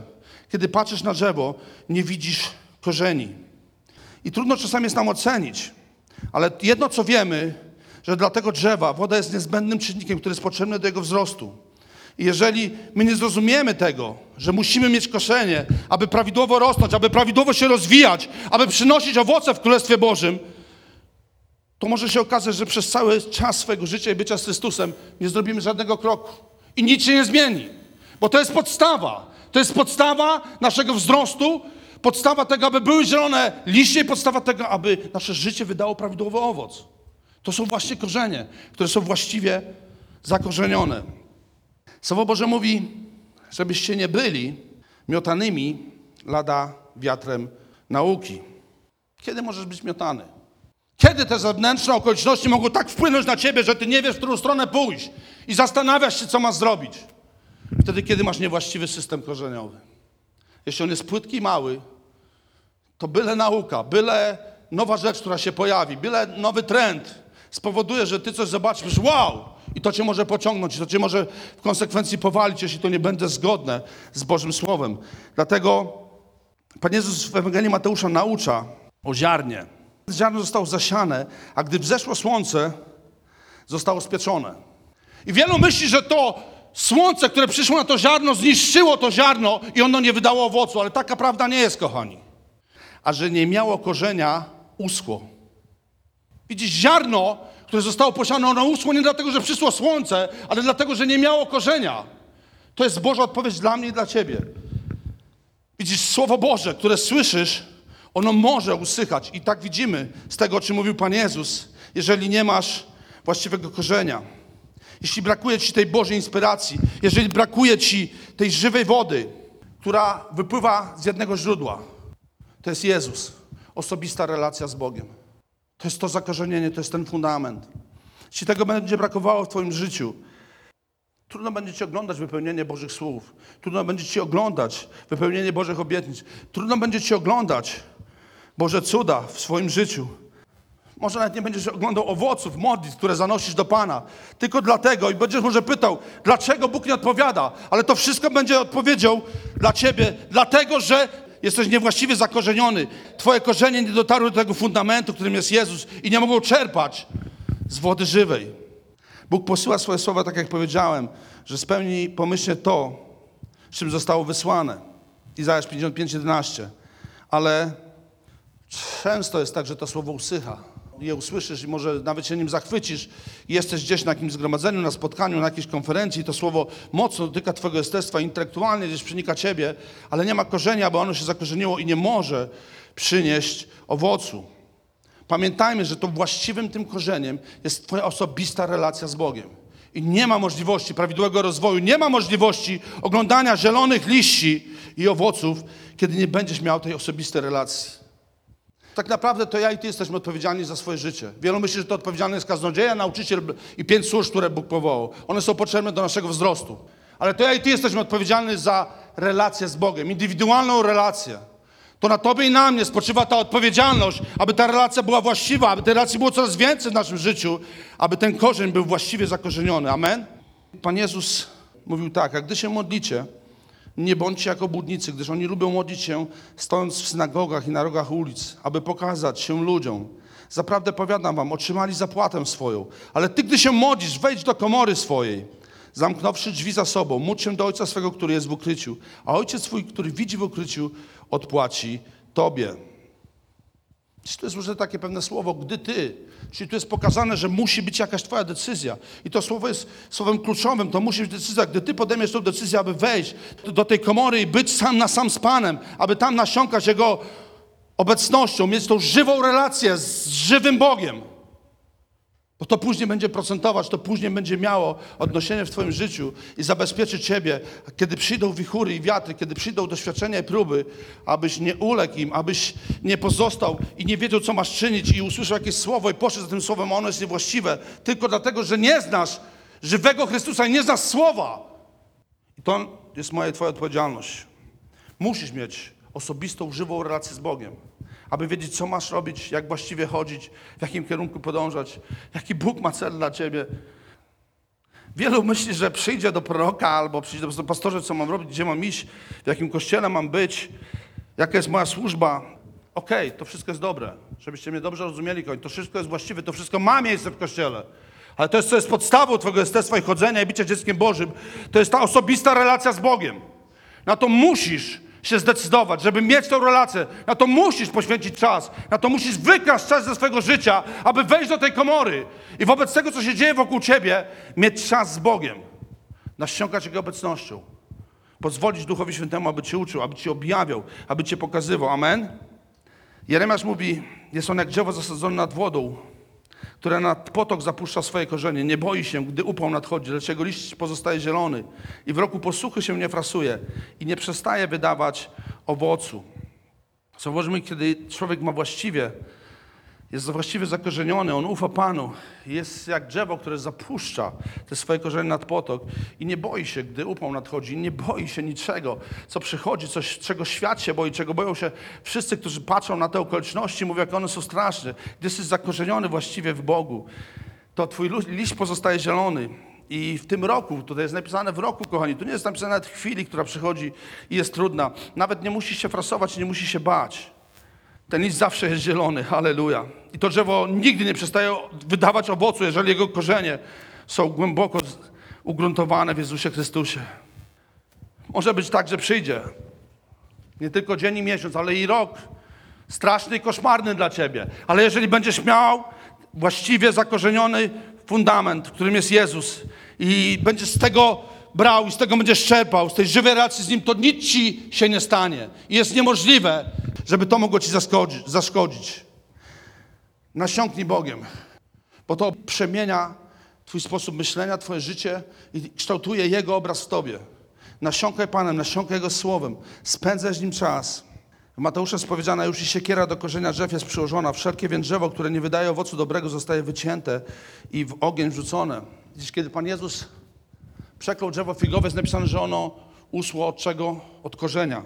Kiedy patrzysz na drzewo, nie widzisz korzeni. I trudno czasami jest nam ocenić, ale jedno co wiemy, że dla tego drzewa woda jest niezbędnym czynnikiem, który jest potrzebny do jego wzrostu. Jeżeli my nie zrozumiemy tego, że musimy mieć koszenie, aby prawidłowo rosnąć, aby prawidłowo się rozwijać, aby przynosić owoce w Królestwie Bożym, to może się okazać, że przez cały czas swojego życia i bycia z Chrystusem nie zrobimy żadnego kroku. I nic się nie zmieni. Bo to jest podstawa. To jest podstawa naszego wzrostu, podstawa tego, aby były zielone liście podstawa tego, aby nasze życie wydało prawidłowy owoc. To są właśnie korzenie, które są właściwie zakorzenione. Słowo Boże mówi, żebyście nie byli miotanymi lada wiatrem nauki. Kiedy możesz być miotany? Kiedy te zewnętrzne okoliczności mogą tak wpłynąć na ciebie, że ty nie wiesz, w którą stronę pójść i zastanawiasz się, co masz zrobić? Wtedy, kiedy masz niewłaściwy system korzeniowy. Jeśli on jest płytki i mały, to byle nauka, byle nowa rzecz, która się pojawi, byle nowy trend spowoduje, że ty coś zobaczysz, wow, i to cię może pociągnąć, i to cię może w konsekwencji powalić, jeśli to nie będzie zgodne z Bożym Słowem. Dlatego Pan Jezus w Ewangelii Mateusza naucza o ziarnie. Ziarno zostało zasiane, a gdy wzeszło słońce, zostało spieczone. I wielu myśli, że to słońce, które przyszło na to ziarno, zniszczyło to ziarno i ono nie wydało owocu, ale taka prawda nie jest, kochani. A że nie miało korzenia, uschło. Widzisz, ziarno, które zostało posiane, ono uschło nie dlatego, że przyszło słońce, ale dlatego, że nie miało korzenia. To jest Boża odpowiedź dla mnie i dla ciebie. Widzisz, Słowo Boże, które słyszysz, ono może usychać. I tak widzimy z tego, o czym mówił Pan Jezus, jeżeli nie masz właściwego korzenia. Jeśli brakuje ci tej Bożej inspiracji, jeżeli brakuje ci tej żywej wody, która wypływa z jednego źródła, to jest Jezus, osobista relacja z Bogiem. To jest to zakorzenienie, to jest ten fundament. Jeśli tego będzie brakowało w Twoim życiu, Trudno będzie Ci oglądać wypełnienie Bożych słów. Trudno będzie Ci oglądać wypełnienie Bożych obietnic. Trudno będzie Ci oglądać Boże cuda w swoim życiu. Może nawet nie będziesz oglądał owoców, modlitw, które zanosisz do Pana. Tylko dlatego i będziesz może pytał, dlaczego Bóg nie odpowiada. Ale to wszystko będzie odpowiedzią dla Ciebie, dlatego że jesteś niewłaściwie zakorzeniony. Twoje korzenie nie dotarły do tego fundamentu, którym jest Jezus i nie mogą czerpać z wody żywej. Bóg posyła swoje słowa, tak jak powiedziałem, że spełni pomyślnie to, z czym zostało wysłane. Izajasz 55, 11. Ale często jest tak, że to słowo usycha. Je usłyszysz i może nawet się nim zachwycisz. Jesteś gdzieś na jakimś zgromadzeniu, na spotkaniu, na jakiejś konferencji, to słowo mocno dotyka twojego jestestwa intelektualnie, gdzieś przenika ciebie, ale nie ma korzenia, bo ono się zakorzeniło i nie może przynieść owocu. Pamiętajmy, że to właściwym tym korzeniem jest Twoja osobista relacja z Bogiem. I nie ma możliwości prawidłowego rozwoju, nie ma możliwości oglądania zielonych liści i owoców, kiedy nie będziesz miał tej osobistej relacji. Tak naprawdę to ja i Ty jesteśmy odpowiedzialni za swoje życie. Wielu myśli, że to odpowiedzialny jest kaznodzieja, nauczyciel i pięć służb, które Bóg powołał. One są potrzebne do naszego wzrostu. Ale to ja i Ty jesteśmy odpowiedzialni za relację z Bogiem, indywidualną relację. To na Tobie i na mnie spoczywa ta odpowiedzialność, aby ta relacja była właściwa, aby tej relacji było coraz więcej w naszym życiu, aby ten korzeń był właściwie zakorzeniony. Amen? Pan Jezus mówił tak, a gdy się modlicie, nie bądźcie jak obłudnicy, gdyż oni lubią modlić się stojąc w synagogach i na rogach ulic, aby pokazać się ludziom. Zaprawdę powiadam wam, otrzymali zapłatę swoją. Ale ty, gdy się modlisz, wejdź do komory swojej, zamknąwszy drzwi za sobą, módl się do Ojca swego, który jest w ukryciu, a Ojciec swój, który widzi w ukryciu, odpłaci Tobie. Czyli to jest użyte takie pewne słowo, gdy Ty. Czyli tu jest pokazane, że musi być jakaś Twoja decyzja. I to słowo jest słowem kluczowym, to musi być decyzja. Gdy Ty podejmiesz tą decyzję, aby wejść do tej komory i być sam na sam z Panem, aby tam nasiąkać Jego obecnością, mieć tą żywą relację z żywym Bogiem. Bo to później będzie procentować, to później będzie miało odnoszenie w Twoim życiu i zabezpieczy Ciebie, kiedy przyjdą wichury i wiatry, kiedy przyjdą doświadczenia i próby, abyś nie uległ im, abyś nie pozostał i nie wiedział, co masz czynić i usłyszał jakieś słowo i poszedł za tym słowem, a ono jest niewłaściwe, tylko dlatego, że nie znasz żywego Chrystusa i nie znasz słowa. I to jest moja Twoja odpowiedzialność. Musisz mieć osobistą, żywą relację z Bogiem aby wiedzieć, co masz robić, jak właściwie chodzić, w jakim kierunku podążać, jaki Bóg ma cel dla ciebie. Wielu myśli, że przyjdzie do proroka albo przyjdzie do pastorze, co mam robić, gdzie mam iść, w jakim kościele mam być, jaka jest moja służba. Okej, okay, to wszystko jest dobre, żebyście mnie dobrze rozumieli, to wszystko jest właściwe, to wszystko ma miejsce w kościele. Ale to jest, co jest podstawą Twojego jestestwa i chodzenia i bycia dzieckiem Bożym. To jest ta osobista relacja z Bogiem. Na to musisz się zdecydować, żeby mieć tę relację, na to musisz poświęcić czas, na to musisz wykraść czas ze swojego życia, aby wejść do tej komory i wobec tego, co się dzieje wokół ciebie, mieć czas z Bogiem, nasiąkać Jego obecnością, pozwolić Duchowi Świętemu, aby Cię uczył, aby Cię objawiał, aby Cię pokazywał. Amen? Jeremiasz mówi, jest on jak drzewo zasadzone nad wodą, które nad potok zapuszcza swoje korzenie. Nie boi się, gdy upał nadchodzi, lecz jego liść pozostaje zielony i w roku posuchy się nie frasuje i nie przestaje wydawać owocu. Zauważmy, kiedy człowiek ma właściwie jest właściwie zakorzeniony, on ufa Panu. Jest jak drzewo, które zapuszcza te swoje korzenie nad potok i nie boi się, gdy upał nadchodzi, nie boi się niczego, co przychodzi, coś, czego świat się boi, czego boją się wszyscy, którzy patrzą na te okoliczności, mówią, jak one są straszne. Gdy jesteś zakorzeniony właściwie w Bogu, to twój liść pozostaje zielony. I w tym roku, tutaj jest napisane w roku, kochani, tu nie jest napisane nawet w chwili, która przychodzi i jest trudna. Nawet nie musisz się frasować, nie musisz się bać. Ten list zawsze jest zielony, halleluja. I to drzewo nigdy nie przestaje wydawać owocu, jeżeli jego korzenie są głęboko ugruntowane w Jezusie Chrystusie. Może być tak, że przyjdzie nie tylko dzień i miesiąc, ale i rok straszny i koszmarny dla ciebie. Ale jeżeli będziesz miał właściwie zakorzeniony fundament, którym jest Jezus i będziesz z tego brał i z tego będziesz czerpał, z tej żywej relacji z Nim, to nic ci się nie stanie. I jest niemożliwe, żeby to mogło ci zaszkodzić. Nasiąknij Bogiem, bo to przemienia Twój sposób myślenia, Twoje życie i kształtuje Jego obraz w Tobie. Nasiąkaj Panem, nasiąkaj Jego Słowem, spędzaj z Nim czas. W Mateusza jest powiedziane, już i siekiera do korzenia drzew jest przyłożona, wszelkie więc drzewo, które nie wydaje owocu dobrego, zostaje wycięte i w ogień wrzucone. Dziś, kiedy Pan Jezus przeklął drzewo figowe, jest napisane, że ono usło od czego? Od korzenia.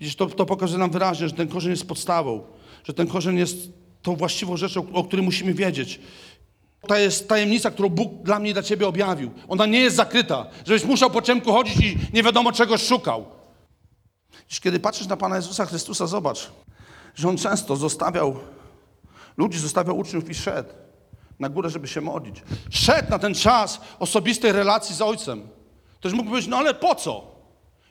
Widzisz, to, to pokazuje nam wyraźnie, że ten korzeń jest podstawą, że ten korzeń jest tą właściwą rzeczą, o której musimy wiedzieć. To jest tajemnica, którą Bóg dla mnie i dla Ciebie objawił. Ona nie jest zakryta, żebyś musiał po ciemku chodzić i nie wiadomo czegoś szukał. Dziś, kiedy patrzysz na Pana Jezusa Chrystusa, zobacz, że On często zostawiał ludzi, zostawiał uczniów i szedł na górę, żeby się modlić. Szedł na ten czas osobistej relacji z Ojcem. Ktoś mógł powiedzieć, no ale po co?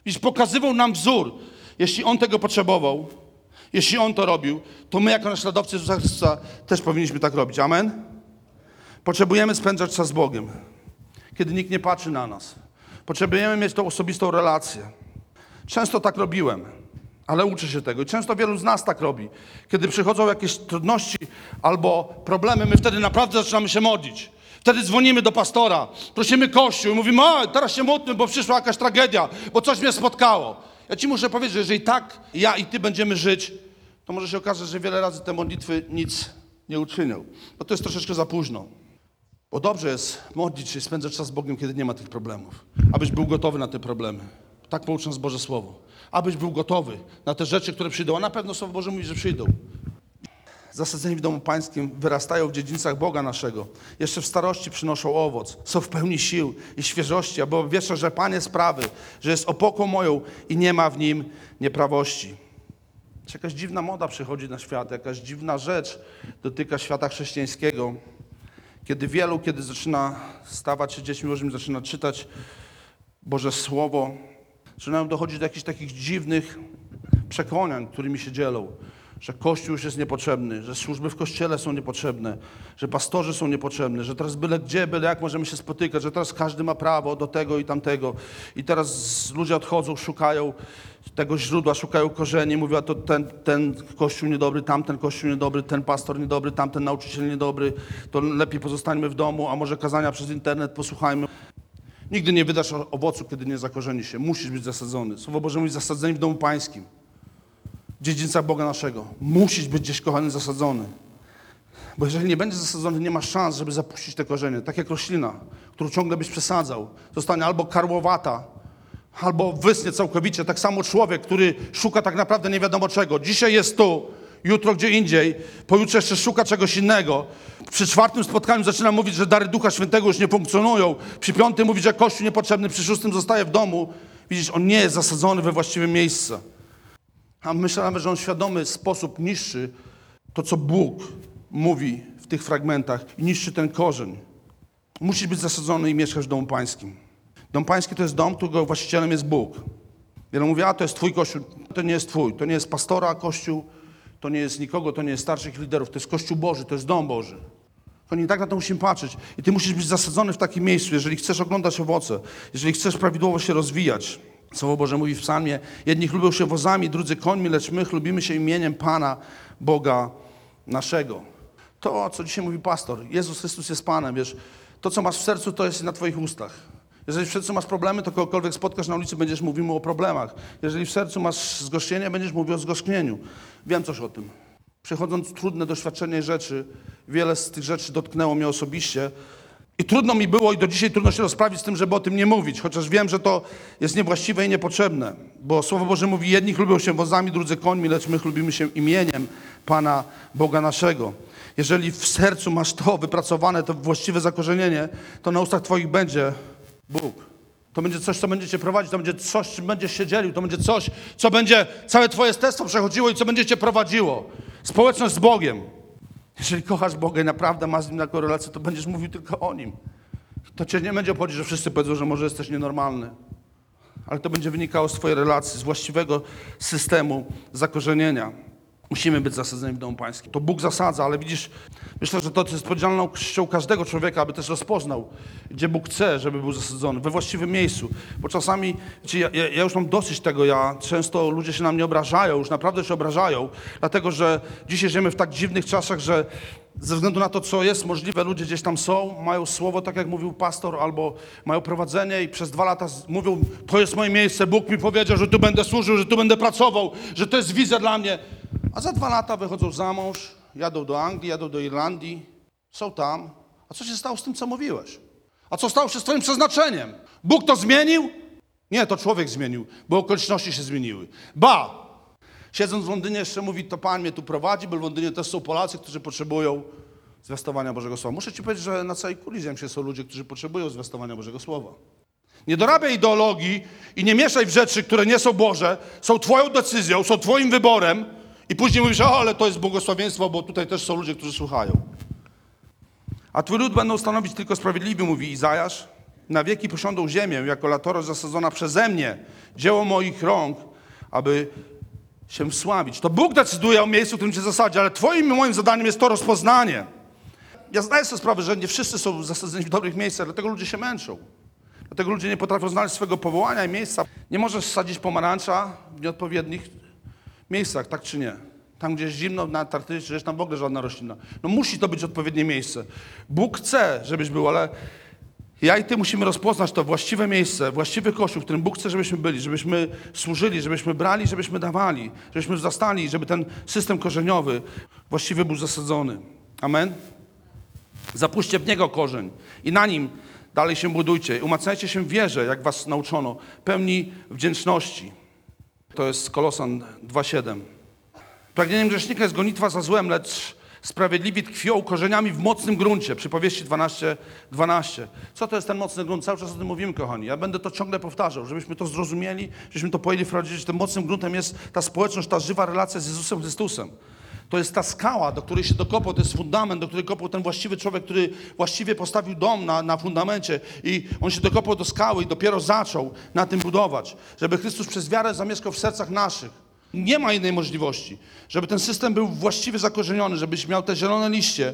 Widzisz, pokazywał nam wzór. Jeśli On tego potrzebował, jeśli On to robił, to my jako naśladowcy Jezusa Chrystusa też powinniśmy tak robić. Amen? Potrzebujemy spędzać czas z Bogiem, kiedy nikt nie patrzy na nas. Potrzebujemy mieć tą osobistą relację. Często tak robiłem, ale uczę się tego. I często wielu z nas tak robi. Kiedy przychodzą jakieś trudności albo problemy, my wtedy naprawdę zaczynamy się modlić. Wtedy dzwonimy do pastora, prosimy Kościół i mówimy, a teraz się módlmy, bo przyszła jakaś tragedia, bo coś mnie spotkało. Ja ci muszę powiedzieć, że jeżeli tak ja i ty będziemy żyć, to może się okazać, że wiele razy te modlitwy nic nie uczynią. Bo to jest troszeczkę za późno. Bo dobrze jest modlić się i spędzać czas z Bogiem, kiedy nie ma tych problemów. Abyś był gotowy na te problemy. Tak pouczy nas Boże Słowo. Abyś był gotowy na te rzeczy, które przyjdą. A na pewno Słowo Boże mówi, że przyjdą. Zasadzeni w domu pańskim wyrastają w dziedzińcach Boga naszego. Jeszcze w starości przynoszą owoc. Są w pełni sił i świeżości, bo wierzę, że Panie sprawy, że jest opoką moją i nie ma w nim nieprawości. Jakaś dziwna moda przychodzi na świat, jakaś dziwna rzecz dotyka świata chrześcijańskiego. Kiedy wielu, kiedy zaczyna stawać się dziećmi Bożymi, zaczyna czytać Boże Słowo, zaczynają dochodzić do jakichś takich dziwnych przekonań, którymi się dzielą. Że Kościół już jest niepotrzebny, że służby w Kościele są niepotrzebne, że pastorzy są niepotrzebni, że teraz byle gdzie, byle jak możemy się spotykać, że teraz każdy ma prawo do tego i tamtego. I teraz ludzie odchodzą, szukają tego źródła, szukają korzeni, mówią, to ten, ten kościół niedobry, tamten kościół niedobry, ten pastor niedobry, tamten nauczyciel niedobry, to lepiej pozostańmy w domu, a może kazania przez internet posłuchajmy. Nigdy nie wydasz owocu, kiedy nie zakorzeni się. Musisz być zasadzony. Słowo Boże mówi zasadzeni w domu pańskim. Dziedzińca Boga naszego. Musisz być gdzieś, kochany, zasadzony. Bo jeżeli nie będziesz zasadzony, nie masz szans, żeby zapuścić te korzenie. Tak jak roślina, którą ciągle byś przesadzał. Zostanie albo karłowata, albo wysnie całkowicie. Tak samo człowiek, który szuka tak naprawdę nie wiadomo czego. Dzisiaj jest tu, jutro gdzie indziej, pojutrze jeszcze szuka czegoś innego. Przy czwartym spotkaniu zaczyna mówić, że dary Ducha Świętego już nie funkcjonują. Przy piątym mówi, że Kościół niepotrzebny. Przy szóstym zostaje w domu. Widzisz, on nie jest zasadzony we właściwe miejsce. A myślę nawet, że on w świadomy sposób niszczy to, co Bóg mówi w tych fragmentach i niszczy ten korzeń. Musisz być zasadzony i mieszkać w domu pańskim. Dom pański to jest dom, którego właścicielem jest Bóg. Wiele mówi, a to jest twój kościół. To nie jest twój. To nie jest pastora kościół, to nie jest nikogo, to nie jest starszych liderów. To jest kościół Boży, to jest dom Boży. Oni tak na to musimy patrzeć. I ty musisz być zasadzony w takim miejscu, jeżeli chcesz oglądać owoce, jeżeli chcesz prawidłowo się rozwijać. Słowo Boże mówi w psalmie, jedni lubią się wozami, drudzy końmi, lecz my chlubimy się imieniem Pana, Boga naszego. To, co dzisiaj mówi pastor, Jezus Chrystus jest Panem, wiesz, to, co masz w sercu, to jest na twoich ustach. Jeżeli w sercu masz problemy, to kogokolwiek spotkasz na ulicy, będziesz mówił mu o problemach. Jeżeli w sercu masz zgorzknienie, będziesz mówił o zgorzknieniu. Wiem coś o tym. Przechodząc trudne doświadczenie rzeczy, wiele z tych rzeczy dotknęło mnie osobiście. I trudno mi było i do dzisiaj trudno się rozprawić z tym, żeby o tym nie mówić, chociaż wiem, że to jest niewłaściwe i niepotrzebne. Bo Słowo Boże mówi, jedni lubią się wozami, drudzy końmi, lecz my lubimy się imieniem Pana Boga naszego. Jeżeli w sercu masz to wypracowane, to właściwe zakorzenienie, to na ustach Twoich będzie Bóg. To będzie coś, co będzie Cię prowadzić, to będzie coś, czym będziesz się dzielił, to będzie coś, co będzie całe Twoje stestwo przechodziło i co będzie Cię prowadziło. Społeczność z Bogiem. Jeżeli kochasz Boga i naprawdę masz z Nim taką relację, to będziesz mówił tylko o Nim. To Cię nie będzie obchodzić, że wszyscy powiedzą, że może jesteś nienormalny. Ale to będzie wynikało z Twojej relacji, z właściwego systemu zakorzenienia. Musimy być zasadzeni w domu pańskim. To Bóg zasadza, ale widzisz, myślę, że to jest odpowiedzialnością każdego człowieka, aby też rozpoznał, gdzie Bóg chce, żeby był zasadzony, we właściwym miejscu. Bo czasami, wiecie, ja, ja już mam dosyć tego, ja często ludzie się na mnie obrażają, już naprawdę się obrażają, dlatego że dzisiaj żyjemy w tak dziwnych czasach, że ze względu na to, co jest możliwe, ludzie gdzieś tam są, mają słowo, tak jak mówił pastor, albo mają prowadzenie i przez dwa lata mówią, to jest moje miejsce, Bóg mi powiedział, że tu będę służył, że tu będę pracował, że to jest wizja dla mnie. A za dwa lata wychodzą za mąż, jadą do Anglii, jadą do Irlandii, są tam. A co się stało z tym, co mówiłeś? A co stało się z twoim przeznaczeniem? Bóg to zmienił? Nie, to człowiek zmienił, bo okoliczności się zmieniły. Ba! Siedząc w Londynie jeszcze mówi, to Pan mnie tu prowadzi, bo w Londynie też są Polacy, którzy potrzebują zwiastowania Bożego Słowa. Muszę Ci powiedzieć, że na całej kuli ziemskiej są ludzie, którzy potrzebują zwiastowania Bożego Słowa. Nie dorabiaj ideologii i nie mieszaj w rzeczy, które nie są Boże, są Twoją decyzją, są Twoim wyborem i później mówisz, o, ale to jest błogosławieństwo, bo tutaj też są ludzie, którzy słuchają. A Twój lud będą stanowić tylko sprawiedliwi, mówi Izajasz. Na wieki posiądą ziemię, jako latorość zasadzona przeze mnie, dzieło moich rąk, aby się wsławić. To Bóg decyduje o miejscu, w którym cię zasadzi, ale Twoim moim zadaniem jest to rozpoznanie. Ja zdaję sobie sprawę, że nie wszyscy są zasadzeni w dobrych miejscach, dlatego ludzie się męczą. Dlatego ludzie nie potrafią znaleźć swojego powołania i miejsca. Nie możesz sadzić pomarańcza w nieodpowiednich miejscach, tak czy nie? Tam, gdzie jest zimno, na Antarktydzie, czy jest tam w ogóle żadna roślina. No musi to być odpowiednie miejsce. Bóg chce, żebyś był, ale ja i ty musimy rozpoznać to właściwe miejsce, właściwy kościół, w którym Bóg chce, żebyśmy byli, żebyśmy służyli, żebyśmy brali, żebyśmy dawali, żebyśmy zastali, żeby ten system korzeniowy właściwie był zasadzony. Amen? Zapuśćcie w niego korzeń i na nim dalej się budujcie. Umacniajcie się w wierze, jak was nauczono, pełni wdzięczności. To jest Kolosan 2,7. Pragnieniem grzesznika jest gonitwa za złem, lecz sprawiedliwi tkwią korzeniami w mocnym gruncie. Przypowieści 12, 12. Co to jest ten mocny grunt? Cały czas o tym mówimy, kochani. Ja będę to ciągle powtarzał, żebyśmy to zrozumieli, żebyśmy to pojęli wprowadzić, że tym mocnym gruntem jest ta społeczność, ta żywa relacja z Jezusem Chrystusem. To jest ta skała, do której się dokopał, to jest fundament, do której kopał ten właściwy człowiek, który właściwie postawił dom na, na fundamencie i on się dokopał do skały i dopiero zaczął na tym budować, żeby Chrystus przez wiarę zamieszkał w sercach naszych. Nie ma innej możliwości, żeby ten system był właściwie zakorzeniony, żebyś miał te zielone liście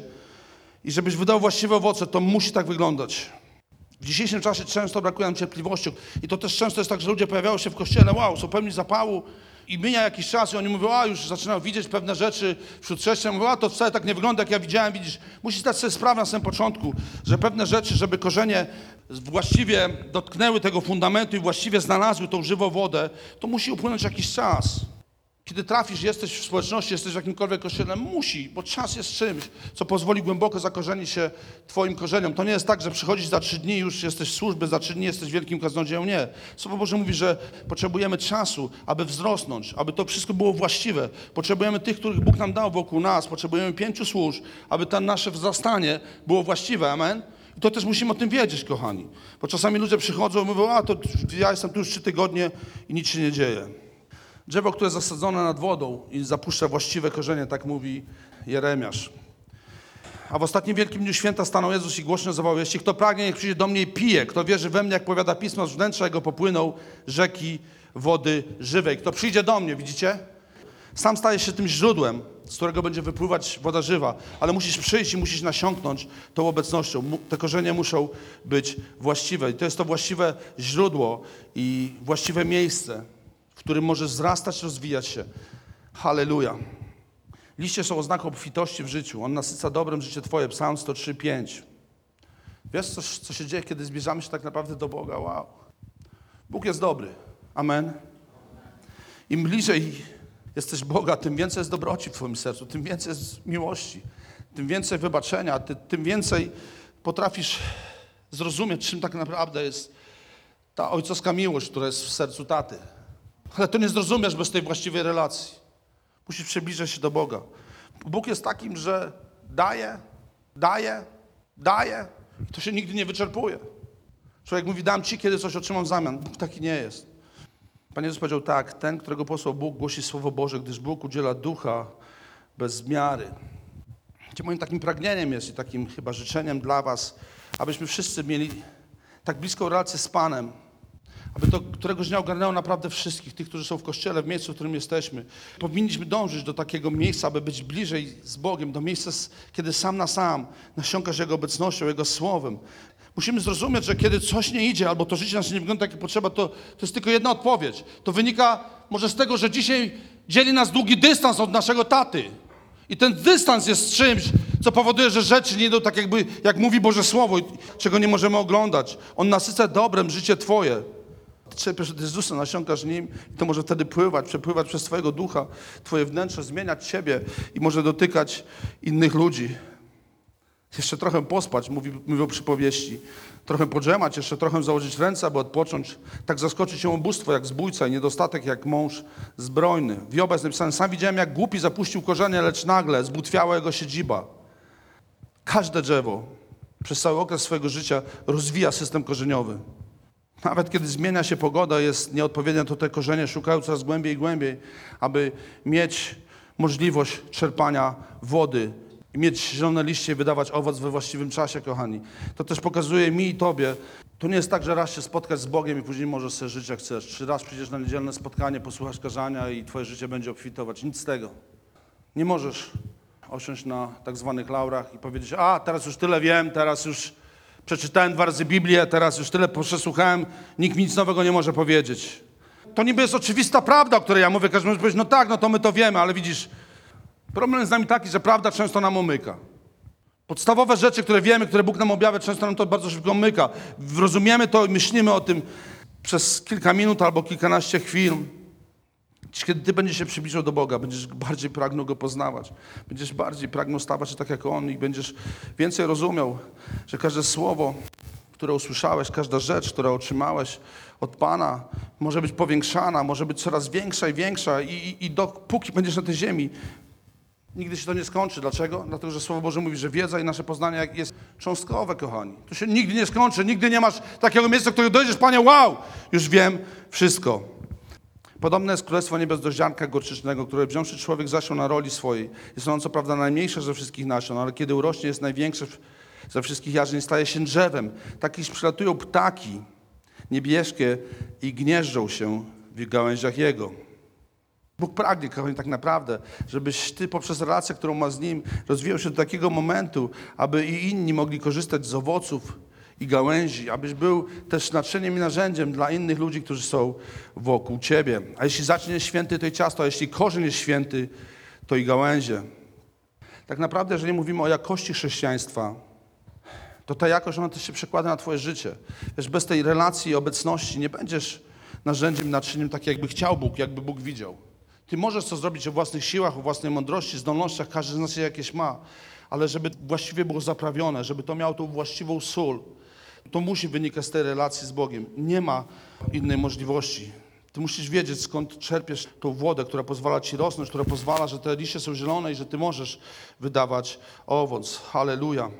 i żebyś wydał właściwe owoce, to musi tak wyglądać. W dzisiejszym czasie często brakuje nam cierpliwości i to też często jest tak, że ludzie pojawiają się w kościele, wow, są pełni zapału i mija jakiś czas i oni mówią, a już zaczynają widzieć pewne rzeczy wśród chrześcijan, mówią, a to wcale tak nie wygląda, jak ja widziałem, widzisz. Musisz zdać sobie sprawę na samym początku, że pewne rzeczy, żeby korzenie właściwie dotknęły tego fundamentu i właściwie znalazły tą żywą wodę, to musi upłynąć jakiś czas. Kiedy trafisz, jesteś w społeczności, jesteś w jakimkolwiek kościele, musi, bo czas jest czymś, co pozwoli głęboko zakorzenić się Twoim korzeniom. To nie jest tak, że przychodzisz za trzy dni już jesteś w służbie, za trzy dni jesteś wielkim kaznodzieją. Nie. Słowo Boże mówi, że potrzebujemy czasu, aby wzrosnąć, aby to wszystko było właściwe. Potrzebujemy tych, których Bóg nam dał wokół nas. Potrzebujemy pięciu służb, aby to nasze wzrastanie było właściwe. Amen. I to też musimy o tym wiedzieć, kochani. Bo czasami ludzie przychodzą i mówią, a to ja jestem tu już trzy tygodnie i nic się nie dzieje. Drzewo, które jest zasadzone nad wodą i zapuszcza właściwe korzenie, tak mówi Jeremiasz. A w ostatnim wielkim dniu święta stanął Jezus i głośno zawołał, jeśli kto pragnie, niech przyjdzie do mnie i pije. Kto wierzy we mnie, jak powiada Pismo, z wnętrza jego popłyną rzeki wody żywej. Kto przyjdzie do mnie, widzicie? Sam staje się tym źródłem, z którego będzie wypływać woda żywa, ale musisz przyjść i musisz nasiąknąć tą obecnością. Te korzenie muszą być właściwe. I to jest to właściwe źródło i właściwe miejsce, w którym możesz wzrastać, rozwijać się. Halleluja. Liście są oznaką obfitości w życiu. On nasyca dobrem życie Twoje. Psalm 103,5. Wiesz, co, co się dzieje, kiedy zbliżamy się tak naprawdę do Boga? Wow. Bóg jest dobry. Amen. Im bliżej jesteś Boga, tym więcej jest dobroci w Twoim sercu, tym więcej jest miłości, tym więcej wybaczenia, ty, tym więcej potrafisz zrozumieć, czym tak naprawdę jest ta ojcowska miłość, która jest w sercu taty. Ale to nie zrozumiesz bez tej właściwej relacji. Musisz przybliżyć się do Boga. Bóg jest takim, że daje, daje, daje i to się nigdy nie wyczerpuje. Człowiek mówi, dam ci, kiedy coś otrzymam w zamian. Bóg taki nie jest. Pan Jezus powiedział tak, ten, którego posłał Bóg, głosi Słowo Boże, gdyż Bóg udziela ducha bez miary. Gdzie moim takim pragnieniem jest i takim chyba życzeniem dla was, abyśmy wszyscy mieli tak bliską relację z Panem, aby to któregoś dnia ogarnęło naprawdę wszystkich, tych, którzy są w Kościele, w miejscu, w którym jesteśmy. Powinniśmy dążyć do takiego miejsca, aby być bliżej z Bogiem, do miejsca, kiedy sam na sam nasiąkasz Jego obecnością, Jego Słowem. Musimy zrozumieć, że kiedy coś nie idzie, albo to życie nasze nie wygląda tak, jak potrzeba, to, to jest tylko jedna odpowiedź. To wynika może z tego, że dzisiaj dzieli nas długi dystans od naszego taty. I ten dystans jest czymś, co powoduje, że rzeczy nie idą tak, jakby, jak mówi Boże Słowo, czego nie możemy oglądać. On nasyca dobrem życie Twoje. Czerpiesz od Jezusa, nasiąkasz Nim to może wtedy pływać, przepływać przez Twojego ducha, Twoje wnętrze, zmieniać Ciebie i może dotykać innych ludzi. Jeszcze trochę pospać, mówi, mówią przypowieści. Trochę podrzemać, jeszcze trochę założyć ręce, aby odpocząć. Tak zaskoczyć się ubóstwo jak zbójca i niedostatek jak mąż zbrojny. W Joba jest napisane, sam widziałem jak głupi zapuścił korzenie, lecz nagle zbutwiała jego siedziba. Każde drzewo przez cały okres swojego życia rozwija system korzeniowy. Nawet kiedy zmienia się pogoda, jest nieodpowiednia, to te korzenie szukają coraz głębiej i głębiej, aby mieć możliwość czerpania wody i mieć zielone liście i wydawać owoc we właściwym czasie, kochani. To też pokazuje mi i tobie, to nie jest tak, że raz się spotkać z Bogiem i później możesz sobie żyć jak chcesz. Czy raz przyjdziesz na niedzielne spotkanie, posłuchasz kazania i twoje życie będzie obfitować. Nic z tego. Nie możesz osiąść na tak zwanych laurach i powiedzieć, a teraz już tyle wiem, teraz już przeczytałem dwa razy Biblię, teraz już tyle przesłuchałem, nikt nic nowego nie może powiedzieć. To niby jest oczywista prawda, o której ja mówię, każdy może powiedzieć, no tak, no to my to wiemy, ale widzisz, problem z nami taki, że prawda często nam omyka. Podstawowe rzeczy, które wiemy, które Bóg nam objawia, często nam to bardzo szybko omyka. Rozumiemy to i myślimy o tym przez kilka minut albo kilkanaście chwil. Kiedy Ty będziesz się przybliżał do Boga, będziesz bardziej pragnął Go poznawać, będziesz bardziej pragnął stawać się tak jak On i będziesz więcej rozumiał, że każde słowo, które usłyszałeś, każda rzecz, którą otrzymałeś od Pana, może być powiększana, może być coraz większa i większa i, i, i dopóki będziesz na tej ziemi, nigdy się to nie skończy. Dlaczego? Dlatego, że Słowo Boże mówi, że wiedza i nasze poznanie jest cząstkowe, kochani. To się nigdy nie skończy, nigdy nie masz takiego miejsca, w którego dojdziesz, Panie, wow, już wiem wszystko. Podobne jest Królestwo Niebios do ziarnka gorczycznego, które wziąwszy człowiek zasiął na roli swojej. Jest ono co prawda najmniejsze ze wszystkich nasion, ale kiedy urośnie jest największe ze wszystkich jarzyn, staje się drzewem. Tak iż przylatują ptaki niebieskie i gnieżdżą się w gałęziach Jego. Bóg pragnie, kochani, tak naprawdę, żebyś ty poprzez relację, którą ma z Nim, rozwijał się do takiego momentu, aby i inni mogli korzystać z owoców i gałęzi, abyś był też naczyniem i narzędziem dla innych ludzi, którzy są wokół Ciebie. A jeśli zacznie jest święty, to i ciasto, a jeśli korzeń jest święty, to i gałęzie. Tak naprawdę, jeżeli mówimy o jakości chrześcijaństwa, to ta jakość, ona też się przekłada na Twoje życie. Wiesz, bez tej relacji i obecności nie będziesz narzędziem, naczyniem tak, jakby chciał Bóg, jakby Bóg widział. Ty możesz to zrobić o własnych siłach, o własnej mądrości, zdolnościach, każdy z nas je jakieś ma, ale żeby właściwie było zaprawione, żeby to miało tą właściwą sól, to musi wynikać z tej relacji z Bogiem. Nie ma innej możliwości. Ty musisz wiedzieć, skąd czerpiesz tą wodę, która pozwala ci rosnąć, która pozwala, że te liście są zielone i że ty możesz wydawać owoc. Halleluja.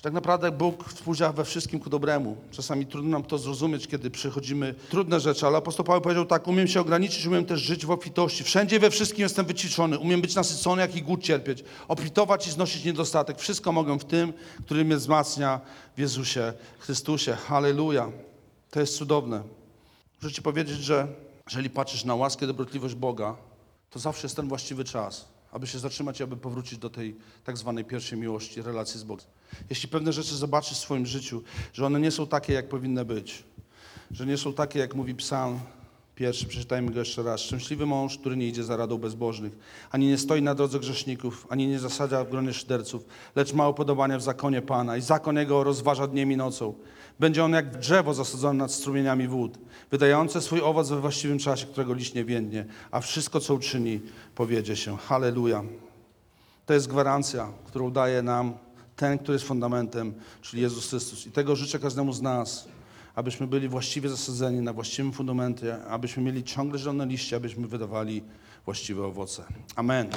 Że tak naprawdę Bóg współdziała we wszystkim ku dobremu. Czasami trudno nam to zrozumieć, kiedy przychodzimy trudne rzeczy, ale apostoł Paweł powiedział tak, umiem się ograniczyć, umiem też żyć w obfitości. Wszędzie we wszystkim jestem wyciszony, umiem być nasycony, jak i głód cierpieć, obfitować i znosić niedostatek. Wszystko mogę w tym, który mnie wzmacnia w Jezusie Chrystusie. Halleluja. To jest cudowne. Muszę ci powiedzieć, że jeżeli patrzysz na łaskę i dobrotliwość Boga, to zawsze jest ten właściwy czas, aby się zatrzymać i aby powrócić do tej tak zwanej pierwszej miłości, relacji z Bogiem. Jeśli pewne rzeczy zobaczysz w swoim życiu, że one nie są takie, jak powinny być, że nie są takie, jak mówi Psalm Pierwszy, przeczytajmy go jeszcze raz. Szczęśliwy mąż, który nie idzie za radą bezbożnych, ani nie stoi na drodze grzeszników, ani nie zasadza w gronie szyderców, lecz ma upodobanie w zakonie Pana i zakon Jego rozważa dniem i nocą. Będzie on jak drzewo zasadzone nad strumieniami wód, wydające swój owoc we właściwym czasie, którego liść nie więdnie, a wszystko, co uczyni, powiedzie się. Halleluja. To jest gwarancja, którą daje nam ten, który jest fundamentem, czyli Jezus Chrystus. I tego życzę każdemu z nas, abyśmy byli właściwie zasadzeni na właściwym fundamencie, abyśmy mieli ciągle zielone liście, abyśmy wydawali właściwe owoce. Amen.